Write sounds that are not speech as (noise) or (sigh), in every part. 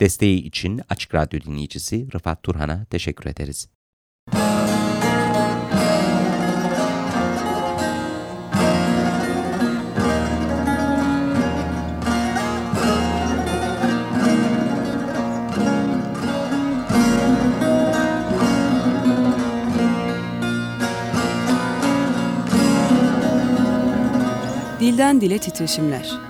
Desteği için Açık Radyo dinleyicisi Rıfat Turhan'a teşekkür ederiz. Dilden Dile Titreşimler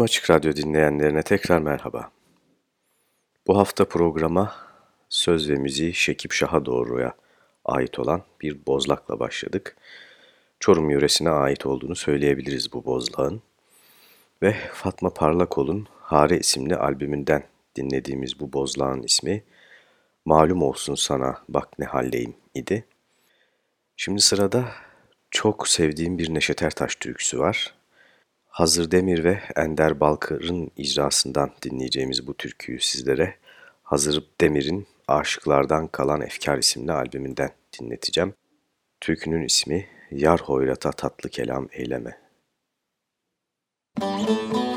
Tüm Açık Radyo dinleyenlerine tekrar merhaba. Bu hafta programa söz ve müziği Şekip Şah'a doğruya ait olan bir bozlakla başladık. Çorum yöresine ait olduğunu söyleyebiliriz bu bozlağın. Ve Fatma Parlakol'un Hare isimli albümünden dinlediğimiz bu bozlağın ismi Malum Olsun Sana Bak Ne Halleyim idi. Şimdi sırada çok sevdiğim bir Neşet Ertaş türküsü var. Hazır Demir ve Ender Balkır'ın icrasından dinleyeceğimiz bu türküyü sizlere Hazır Demir'in Aşıklardan Kalan Efkar isimli albümünden dinleteceğim. Türkünün ismi Yar Hoyrata Tatlı Kelam Eyleme. Yar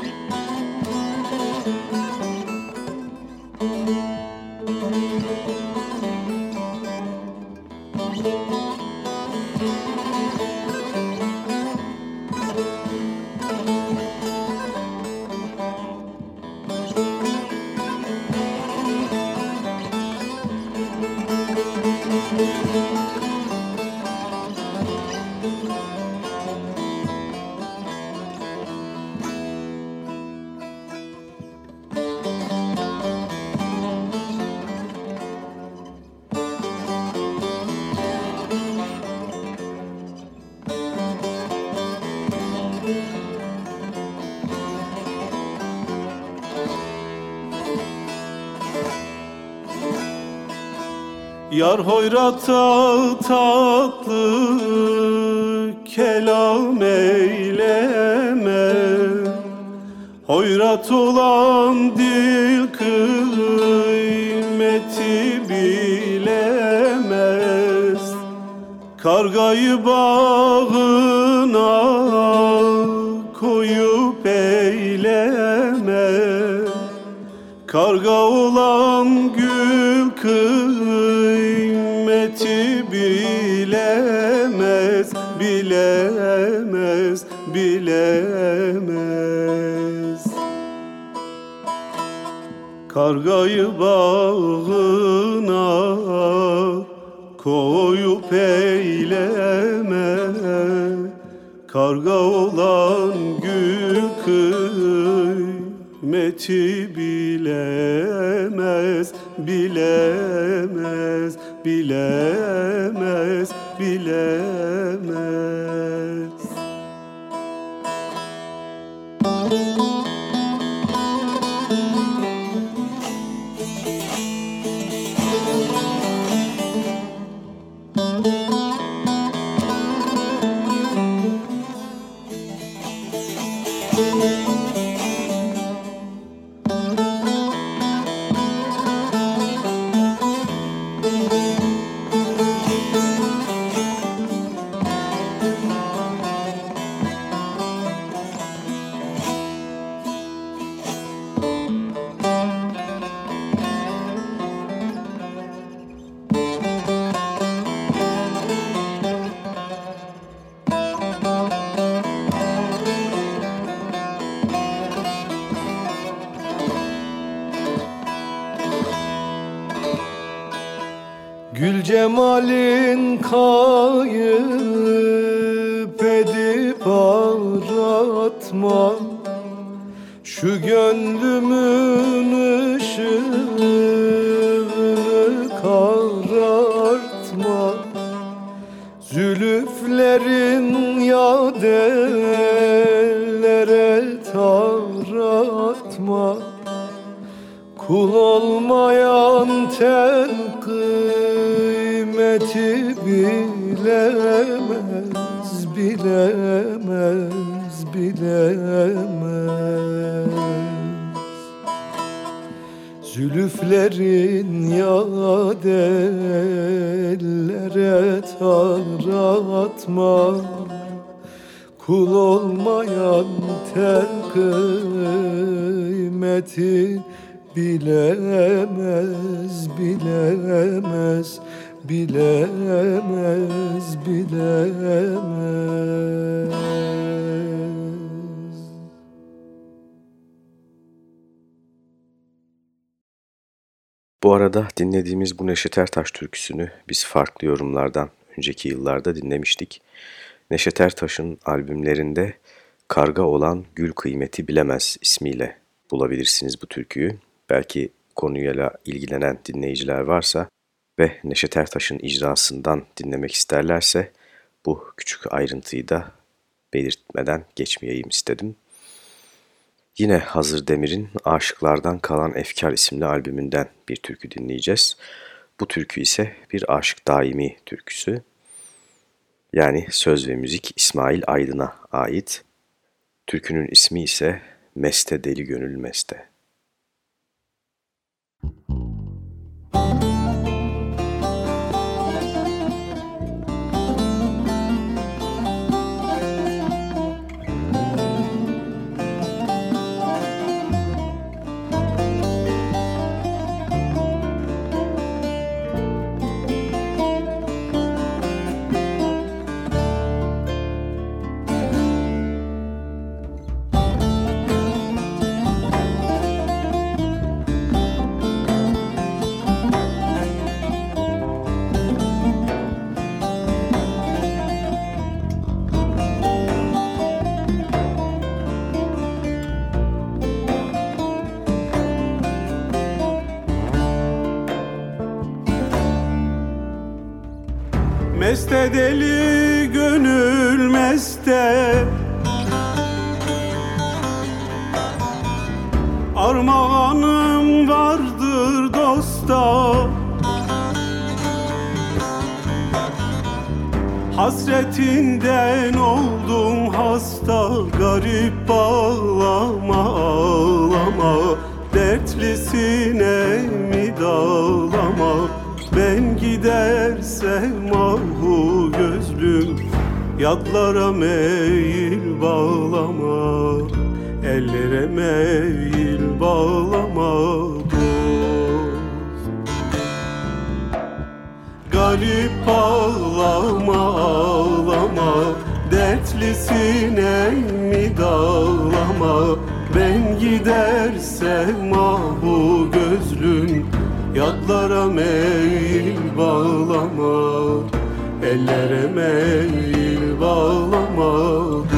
hoyrata tatlı kelam eyleme. Hoyrat olan dil kıymeti bilemez. Kargayı bağına koyup eyleme. Karga olan gül kıymeti Kargayı bağına koyup eyleme. Karga olan gül kıymeti bilemez Bilemez, bilemez, cemalin kayıp edip aratma Şu gönlümün ışığını karartma. Zülüflerin yad ellere taratma. Kul olmayan tel kıymeti bilemez, bilemez, bilemez. Zülüflerin yad ellere taratma Kul olmayan tel kıymeti bilemez, bilemez, bilemez, bilemez. Bu arada dinlediğimiz bu Neşet Ertaş türküsünü biz farklı yorumlardan önceki yıllarda dinlemiştik. Neşet Ertaş'ın albümlerinde Karga olan Gül Kıymeti Bilemez ismiyle bulabilirsiniz bu türküyü. Belki konuyla ilgilenen dinleyiciler varsa ve Neşet Ertaş'ın icrasından dinlemek isterlerse bu küçük ayrıntıyı da belirtmeden geçmeyeyim istedim. Yine Hazır Demir'in Aşıklardan Kalan Efkar isimli albümünden bir türkü dinleyeceğiz. Bu türkü ise bir aşık daimi türküsü. Yani söz ve müzik İsmail Aydın'a ait. Türkünün ismi ise Meste Deli Gönül Meste. Meste Ellere meyil bağlama dost. Garip ağlama ağlama. Dertlisine mi dağlama. Ben gidersem ahu gözlüm. Yadlara meyil bağlama. Ellere meyil bağlama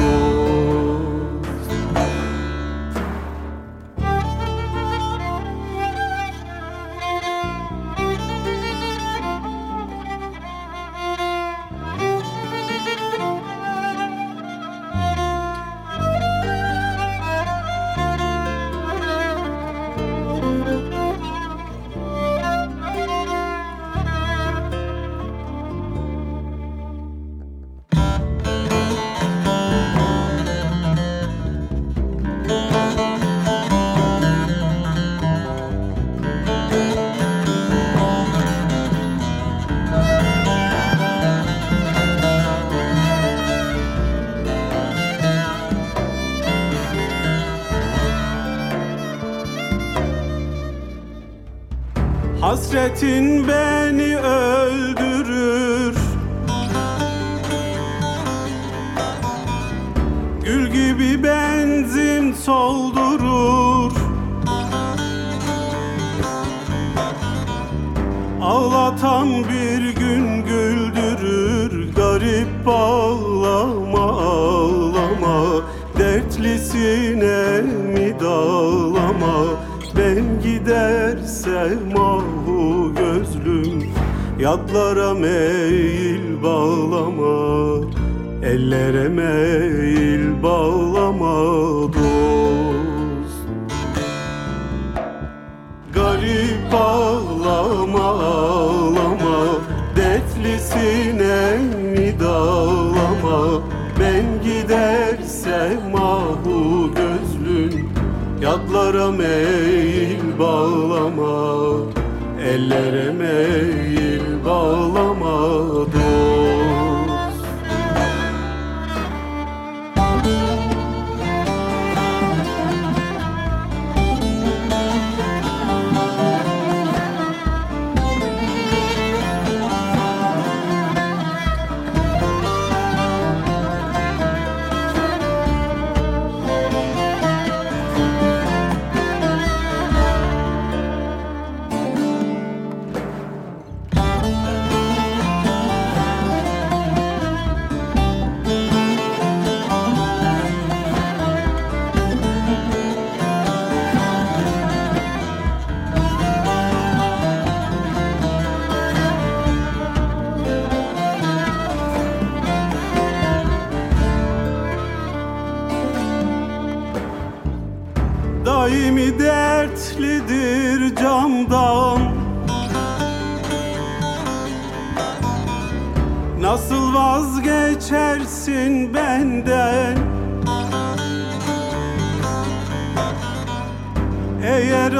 Hasretin beni öldürür. Gül gibi benzin soldurur. Ağlatan bir gün Garip ağlama ağlama. Dertlisine mi dağlama Ben gidersem ahu gözlüm Yadlara meyil bağlama Ellere meyil bağlama dost. Garip ağlama ağlama Dertlisine mi dağlama Ben gidersem ahu Yadlara meyil bağlama Ellere meyil bağlama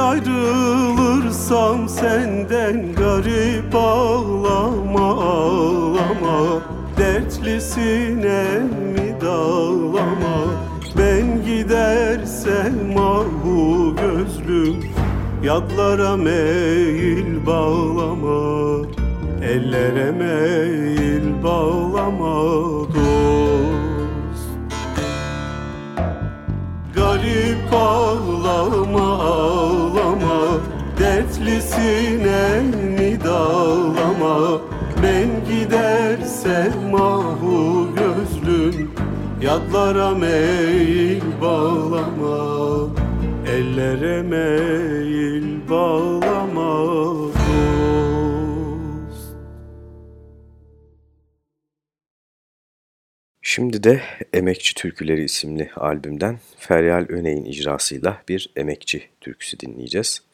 ayrılırsam senden Garip ağlama ağlama. Dertlisine mi dağlama? Ben gidersem ahu gözlüm Yadlara meyil bağlama. Ellere meyil bağlama dost. Garip ağlama Dertlisine mi dağlama Ben gidersem ahu gözlüm Yadlara meyil bağlama Ellere meyil bağlama Şimdi de Emekçi Türküleri isimli albümden Feryal Öney'in icrasıyla bir emekçi türküsü dinleyeceğiz.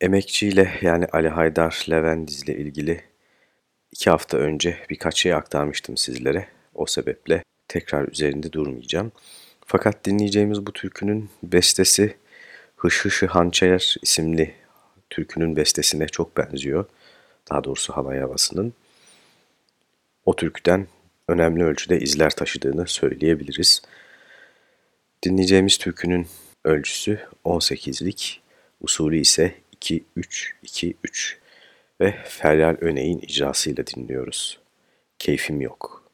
Emekçi ile yani Ali Haydar Levendiz'le ilgili iki hafta önce birkaç şey aktarmıştım sizlere. O sebeple tekrar üzerinde durmayacağım. Fakat dinleyeceğimiz bu türkünün bestesi Hış Hışı Hançer isimli türkünün bestesine çok benziyor. Daha doğrusu halay havasının. O türküden önemli ölçüde izler taşıdığını söyleyebiliriz. Dinleyeceğimiz türkünün ölçüsü 18'lik, usulü ise 2-3-2-3 ve Feryal Öney'in icrasıyla dinliyoruz. Keyfim yok.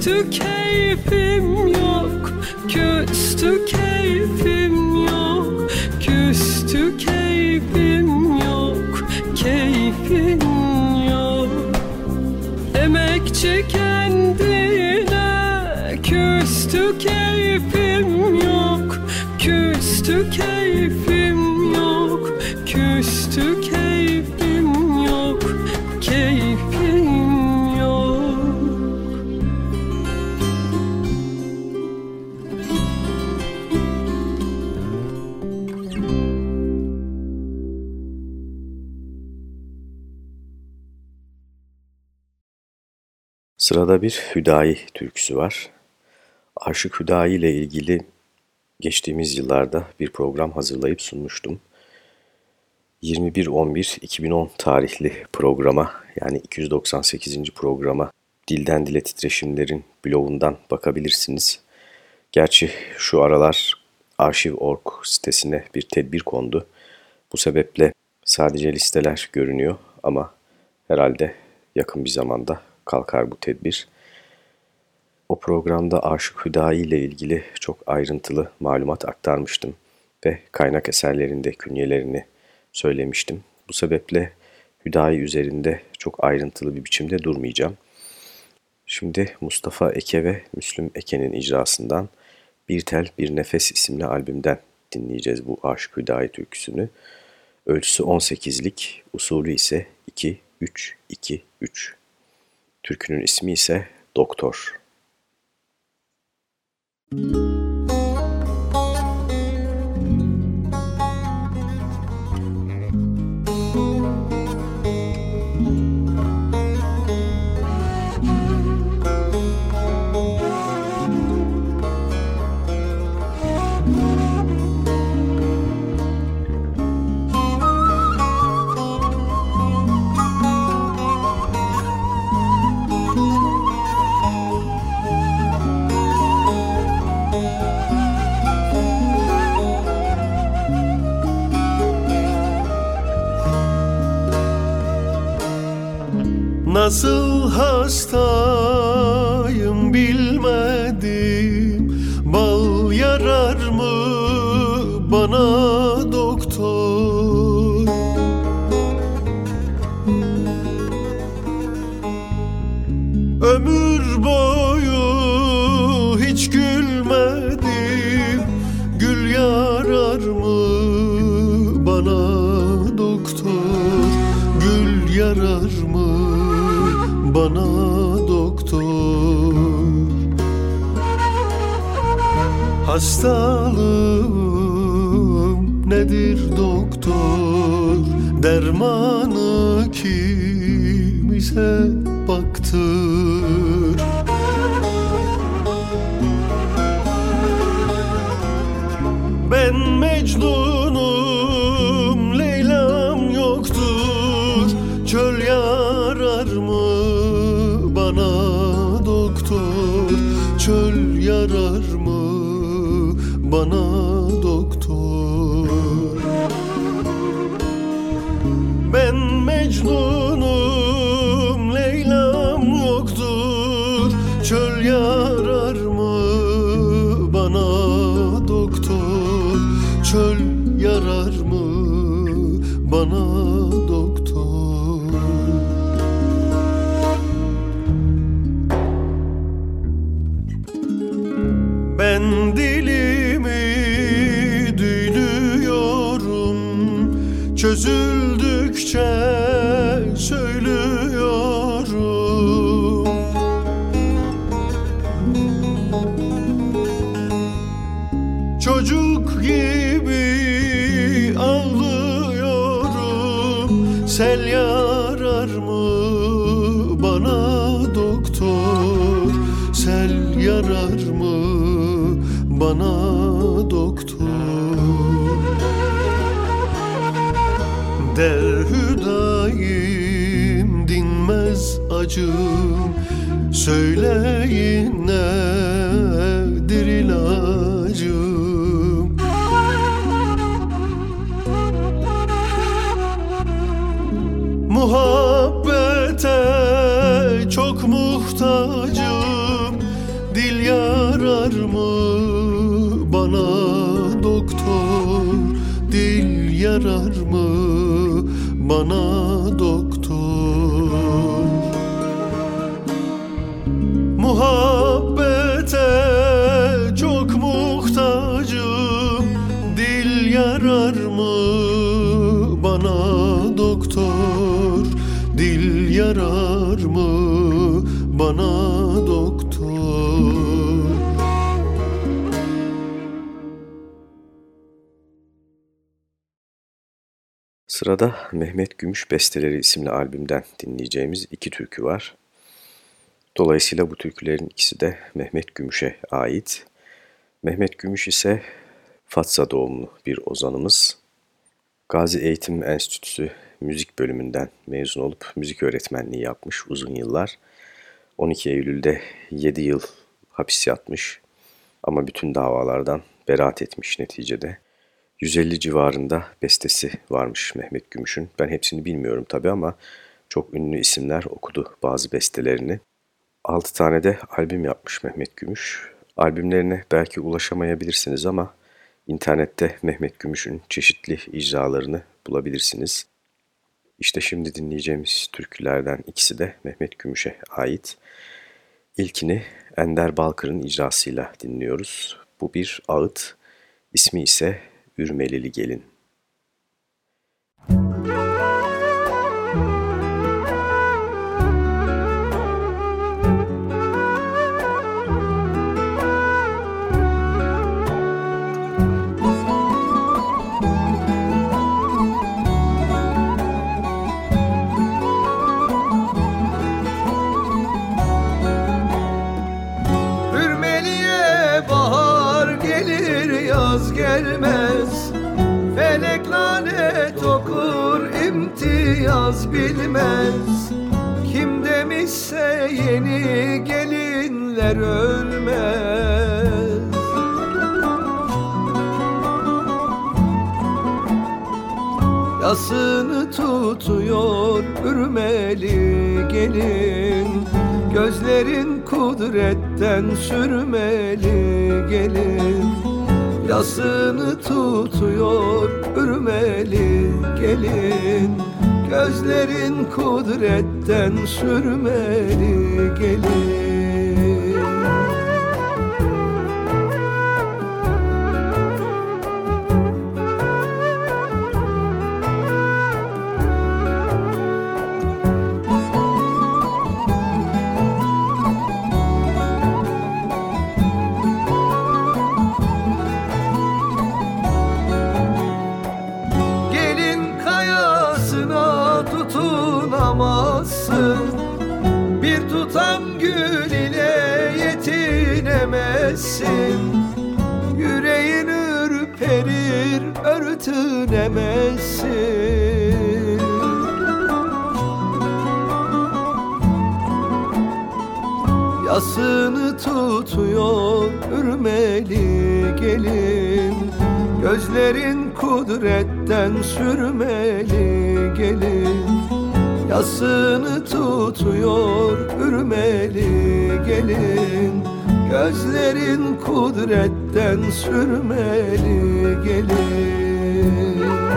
Küstü keyfim yok Küstü keyfim yok Küstü keyfim yok Keyfim yok. Emekçi kendine Küstü keyfim yok Küstü keyfim Sırada bir Hüdayi türküsü var. Aşık Hüdayi ile ilgili geçtiğimiz yıllarda bir program hazırlayıp sunmuştum. 21-11-2010 tarihli programa yani 298. programa Dilden Dile Titreşimlerin blogundan bakabilirsiniz. Gerçi şu aralar Arşiv.org sitesine bir tedbir kondu. Bu sebeple sadece listeler görünüyor ama herhalde yakın bir zamanda kalkar bu tedbir. O programda Aşık Hüdayi ile ilgili çok ayrıntılı malumat aktarmıştım ve kaynak eserlerinde künyelerini söylemiştim. Bu sebeple Hüdayi üzerinde çok ayrıntılı bir biçimde durmayacağım. Şimdi Mustafa Eke ve Müslüm Eke'nin icrasından Bir Tel Bir Nefes isimli albümden dinleyeceğiz bu Aşık Hüdayi türküsünü. Ölçüsü 18'lik, usulü ise 2-3-2-3. Türkünün ismi ise Doktor. Müzik Hastalığım nedir doktor? Dermanı kim bize baktır. Ben Mecnun'um Leyla'm yoktur. Çöl yarar mı bana doktor? Çöl yarar mı bana dinmez acım Söyleyin nedir ilacım Muhabbete çok muhtacım. Dil yarar mı bana doktor? Dil yarar mı bana Sırada Mehmet Gümüş Besteleri isimli albümden dinleyeceğimiz iki türkü var. Dolayısıyla bu türkülerin ikisi de Mehmet Gümüş'e ait. Mehmet Gümüş ise Fatsa doğumlu bir ozanımız. Gazi Eğitim Enstitüsü müzik bölümünden mezun olup müzik öğretmenliği yapmış uzun yıllar. 12 Eylül'de 7 yıl hapis yatmış ama bütün davalardan beraat etmiş neticede. 150 civarında bestesi varmış Mehmet Gümüş'ün. Ben hepsini bilmiyorum tabi ama çok ünlü isimler okudu bazı bestelerini. 6 tane de albüm yapmış Mehmet Gümüş. Albümlerine belki ulaşamayabilirsiniz ama internette Mehmet Gümüş'ün çeşitli icralarını bulabilirsiniz. İşte şimdi dinleyeceğimiz türkülerden ikisi de Mehmet Gümüş'e ait. İlkini Ender Balkır'ın icrasıyla dinliyoruz. Bu bir ağıt, ismi ise Ürmelili Gelin. Ürmeliye imtiyaz bilmez. Kim demişse yeni gelinler ölmez. Yasını tutuyor ürmeli gelin. Gözlerin kudretten sürmeli gelin. Yasını tutuyor ürmeli gelin Gözlerin kudretten sürmeli gelin yetinemezsin Yüreğin ürperir örtünemezsin. Yasını tutuyor ürmeli gelin Gözlerin kudretten sürmeli gelin. Yasını tutuyor ürmeli gelin Gözlerin kudretten sürmeli gelin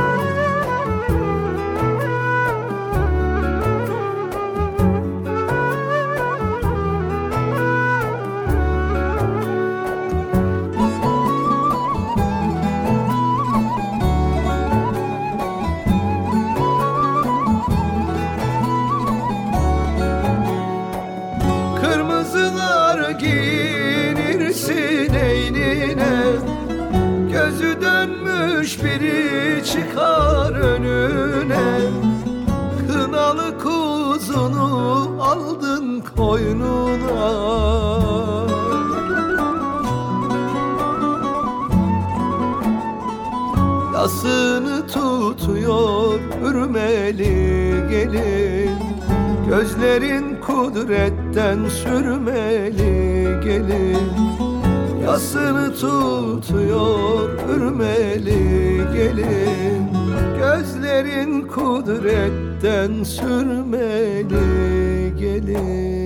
koynuna Yasını tutuyor ürmeli gelin. Gözlerin kudretten sürmeli gelin. Yasını tutuyor ürmeli gelin. Gözlerin kudretten sürmeli gelin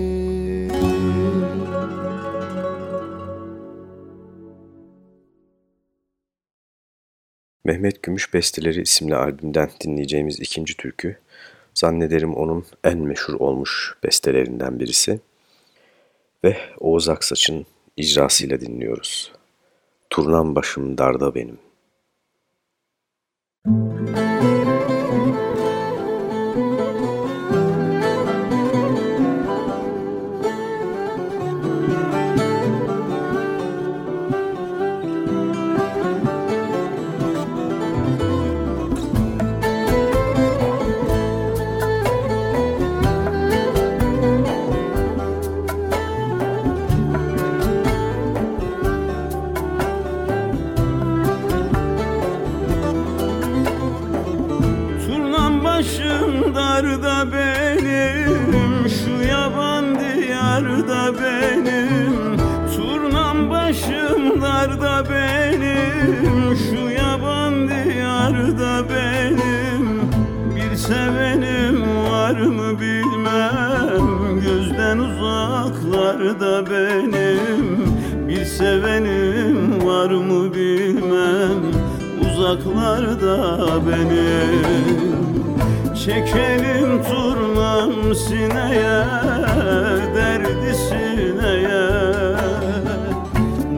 Mehmet Gümüş Besteleri isimli albümden dinleyeceğimiz ikinci türkü, zannederim onun en meşhur olmuş bestelerinden birisi ve Oğuz Aksaç'ın icrasıyla dinliyoruz. Turnam başım darda benim. Turnam uzaklarda benim Çekelim turnam sineye derdi sineye.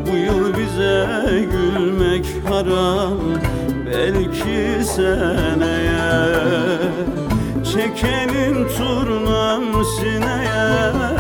Bu yıl bize gülmek haram belki seneye. Çekelim turnam sineye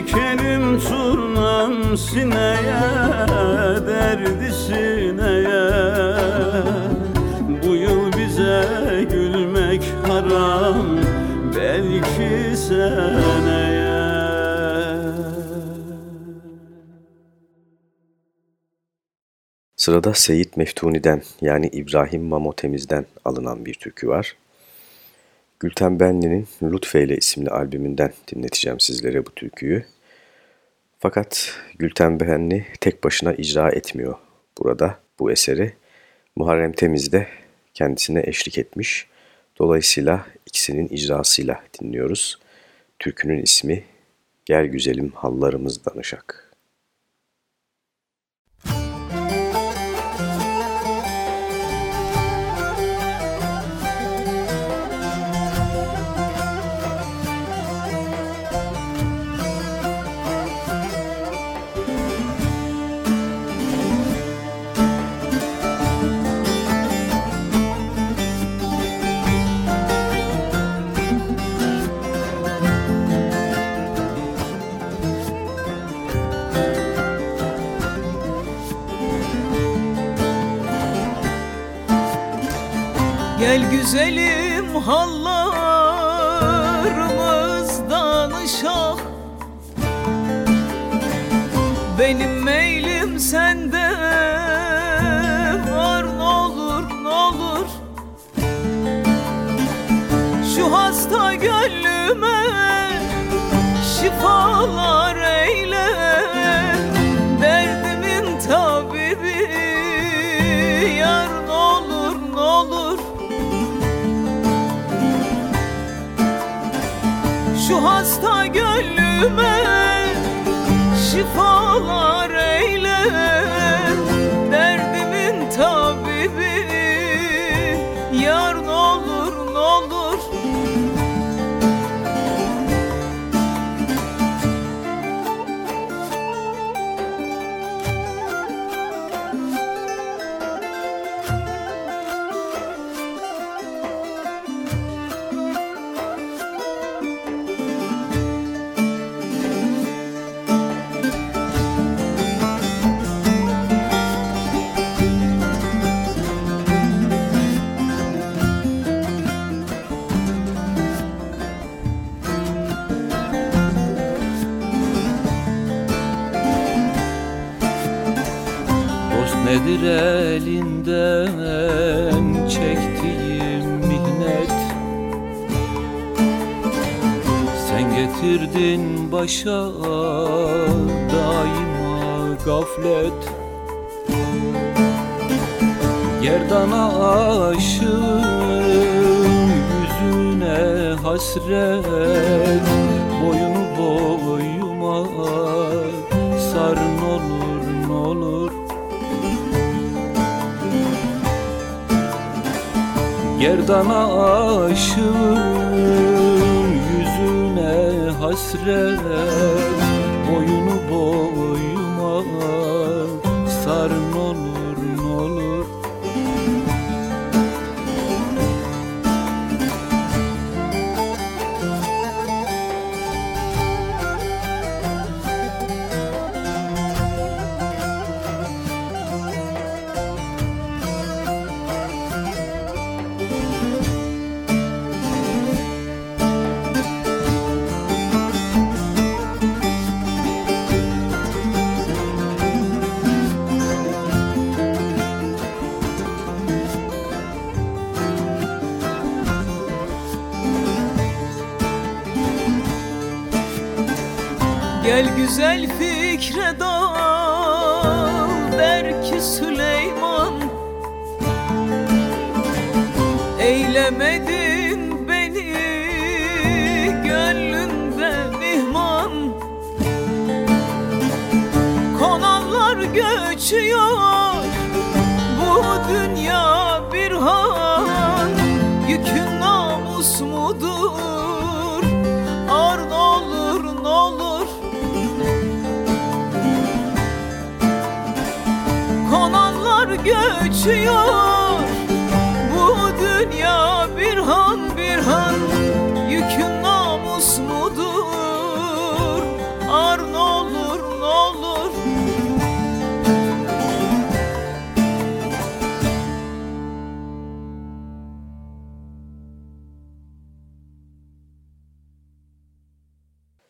Çekelim turnam sineye Derdi sineye Bu yıl bize gülmek haram Belki seneye Sırada Seyit Meftuni'den yani İbrahim Mamotemiz'den alınan bir türkü var. Gülten Benli'nin Lütfeyle isimli albümünden dinleteceğim sizlere bu türküyü. Fakat Gülten Benli tek başına icra etmiyor burada bu eseri. Muharrem Temiz de kendisine eşlik etmiş. Dolayısıyla ikisinin icrasıyla dinliyoruz. Türkünün ismi Gel Güzelim Hallarımız Danışak. Güzelim hallarımız danışak Benim meylim sende var ne olur ne olur. Şu hasta gönlüme şifalar Şu hasta gönlüme şifalar nedir elinden çektiğim mihnet? Sen getirdin başa daima gaflet. Gerdana aşığım yüzüne hasret. Boyunu boyuma Gerdana aşığım yüzüne hasret Boyunu boyuma sar ne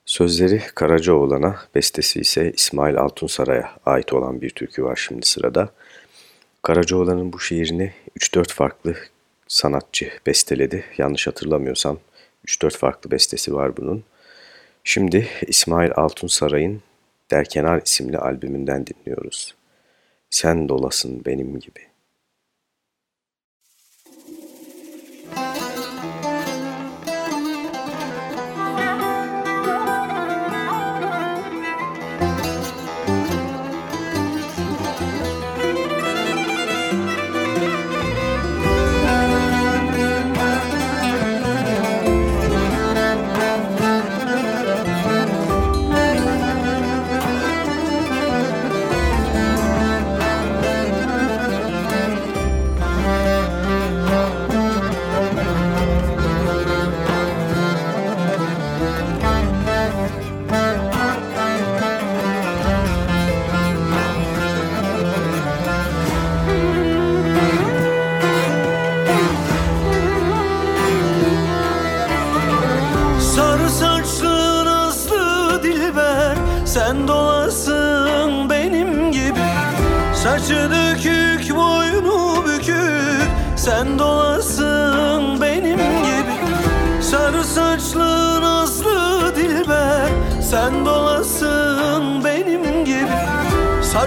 Sözleri Karacaoğlan'a, bestesi ise İsmail Altunsaray'a ait olan bir türkü var şimdi sırada. Karacaoğlan'ın bu şiirini 3-4 farklı sanatçı besteledi. Yanlış hatırlamıyorsam 3-4 farklı bestesi var bunun. Şimdi İsmail Altunsaray'ın Derkenar isimli albümünden dinliyoruz. Sen dolasın benim gibi.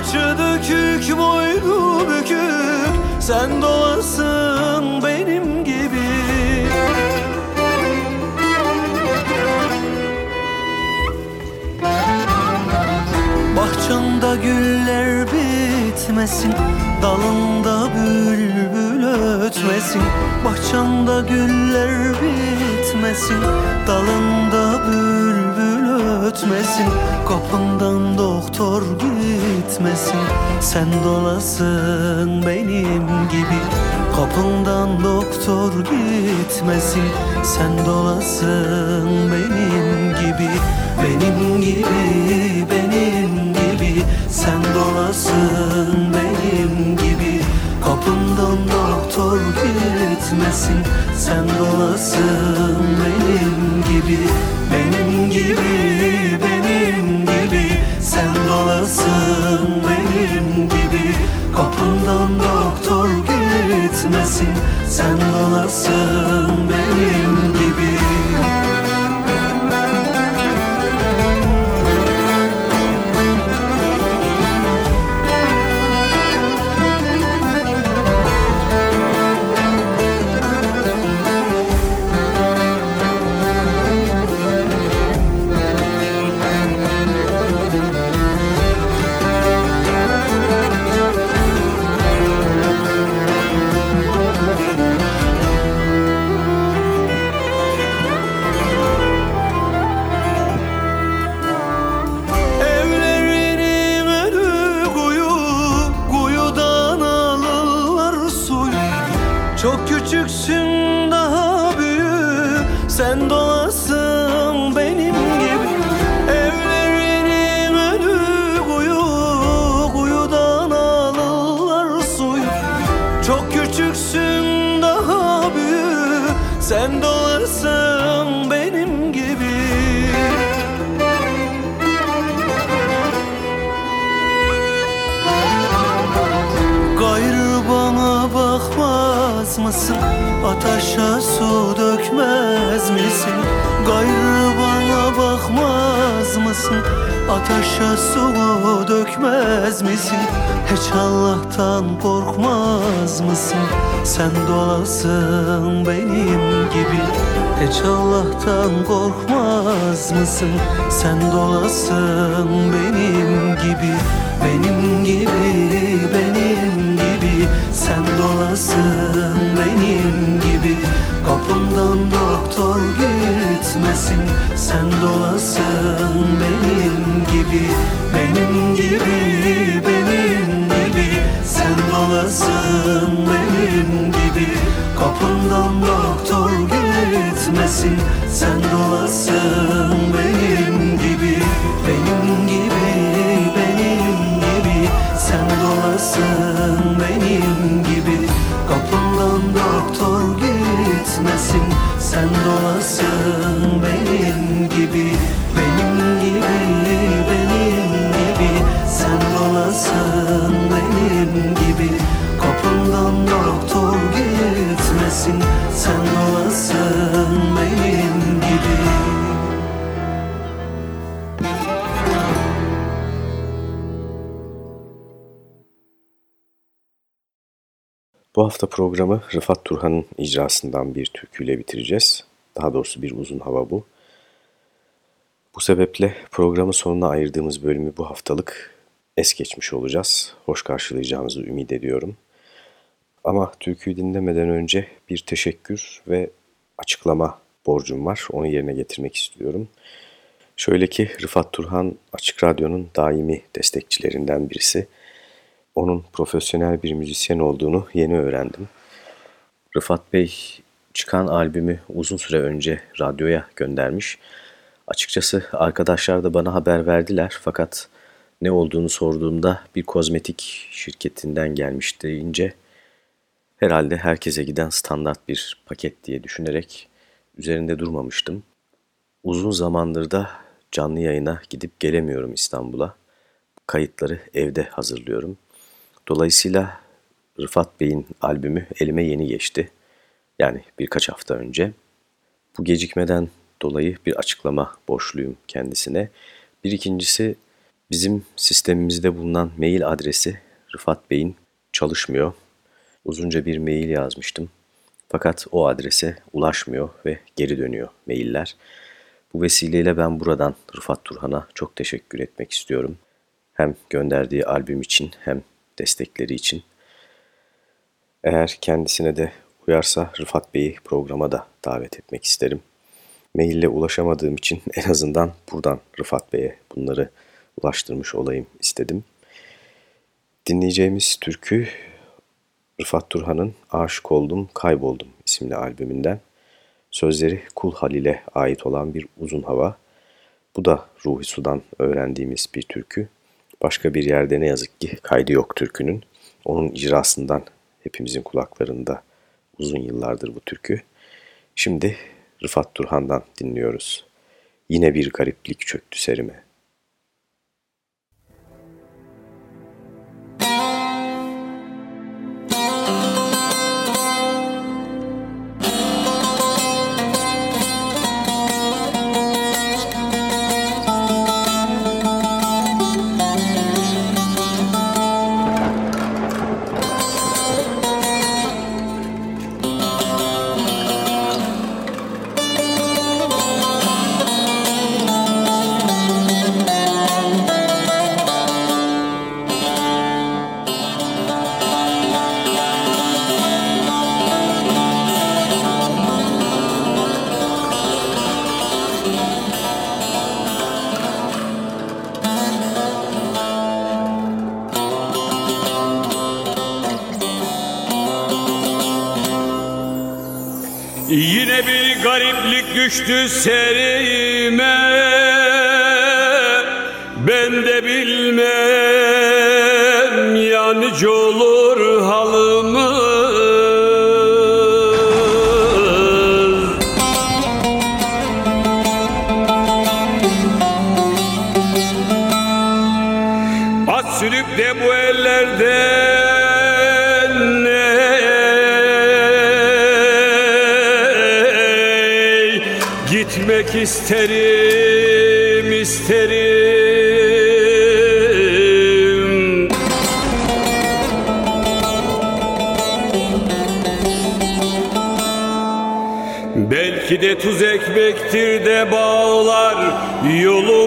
Saçı dökük boynu bükük Sen dolasın benim gibi. Bahçanda güller bitmesin Dalında bülbül ötmesin. Bahçanda güller bitmesin Dalında bülbül ötmesin Kapından doktor gitmesin. Sen dolasın benim gibi Kapından doktor gitmesin. Sen dolasın benim gibi Benim gibi, benim gibi. Sen dolasın benim gibi Kapından doktor gitmesin. Sen dolasın benim gibi gibi, benim gibi. Sen dolasın benim gibi. Kapından doktor gitmesin. Sen dolasın benim sen dolasın benim gibi. Evlerinin önü kuyu, kuyudan alırlar suyu. Çok küçüksün daha büyük, sen dolasın benim gibi. Gayrı bana bakmaz mısın? Ateşe su dökmez misin? Gayrı bana bakmaz mısın? Ateşe su dökmez misin? Hiç Allah'tan korkmaz mısın? Sen dolasın benim gibi Hiç Allah'tan korkmaz mısın? Sen dolasın benim gibi Benim gibi, benim gibi Sen dolasın benim gibi. Kapımdan doktor gitmesin Sen dolasın benim gibi. Benim gibi, benim gibi Sen dolasın benim gibi. Kapından doktor gitmesin Sen dolasın benim dolasın benim gibi. Kapından doktor gitmesin Sen dolasın benim gibi. Benim gibi, benim gibi Sen dolasın benim gibi. Kapından doktor gitmesin Sen dolasın benim Bu hafta programı Rıfat Turhan'ın icrasından bir türküyle bitireceğiz. Daha doğrusu bir uzun hava bu. Bu sebeple programın sonuna ayırdığımız bölümü bu haftalık es geçmiş olacağız. Hoş karşılayacağınızı ümit ediyorum. Ama türküyü dinlemeden önce bir teşekkür ve açıklama borcum var. Onu yerine getirmek istiyorum. Şöyle ki Rıfat Turhan Açık Radyo'nun daimi destekçilerinden birisi. Onun profesyonel bir müzisyen olduğunu yeni öğrendim. Rıfat Bey çıkan albümü uzun süre önce radyoya göndermiş. Açıkçası arkadaşlar da bana haber verdiler fakat ne olduğunu sorduğumda bir kozmetik şirketinden gelmiş deyince herhalde herkese giden standart bir paket diye düşünerek üzerinde durmamıştım. Uzun zamandır da canlı yayına gidip gelemiyorum İstanbul'a. Kayıtları evde hazırlıyorum. Dolayısıyla Rıfat Bey'in albümü elime yeni geçti. Yani birkaç hafta önce. Bu gecikmeden dolayı bir açıklama borçluyum kendisine. Bir ikincisi bizim sistemimizde bulunan mail adresi Rıfat Bey'in çalışmıyor. Uzunca bir mail yazmıştım. Fakat o adrese ulaşmıyor ve geri dönüyor mailler. Bu vesileyle ben buradan Rıfat Turhan'a çok teşekkür etmek istiyorum. Hem gönderdiği albüm için hem destekleri için. Eğer kendisine de uyarsa Rıfat Bey'i programa da davet etmek isterim. Maille ulaşamadığım için (laughs) en azından buradan Rıfat Bey'e bunları ulaştırmış olayım istedim. Dinleyeceğimiz türkü Rıfat Turhan'ın Aşık Oldum Kayboldum isimli albümünden. Sözleri Kul Halil'e ait olan bir uzun hava. Bu da Ruhi Su'dan öğrendiğimiz bir türkü. Başka bir yerde ne yazık ki kaydı yok türkünün. Onun icrasından hepimizin kulaklarında uzun yıllardır bu türkü. Şimdi Rıfat Turhan'dan dinliyoruz. Yine bir gariplik çöktü serime. İsterim isterim. Belki de tuz ekmektir de bağlar yolumuz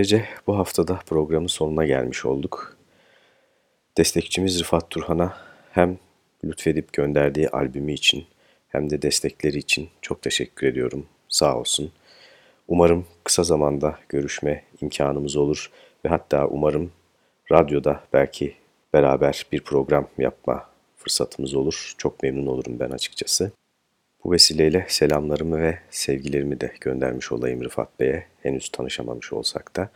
Böylece bu haftada programın sonuna gelmiş olduk. Destekçimiz Rıfat Turhan'a hem lütfedip gönderdiği albümü için hem de destekleri için çok teşekkür ediyorum. Sağ olsun. Umarım kısa zamanda görüşme imkanımız olur ve hatta umarım radyoda belki beraber bir program yapma fırsatımız olur. Çok memnun olurum ben açıkçası. Bu vesileyle selamlarımı ve sevgilerimi de göndermiş olayım Rıfat Bey'e. Henüz tanışamamış olsak da.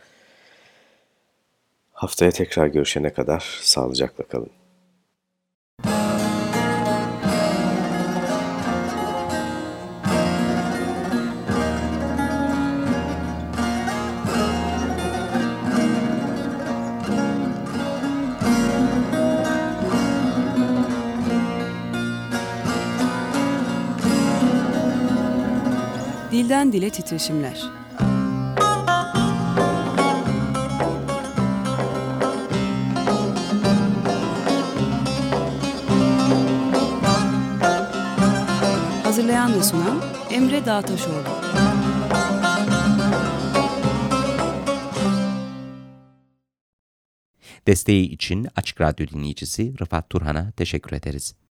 Haftaya tekrar görüşene kadar sağlıcakla kalın. Dilden dile titreşimler. Hazırlayan ve sunan Emre Dağtaşoğlu. Desteği için Açık Radyo dinleyicisi Rıfat Turhan'a teşekkür ederiz.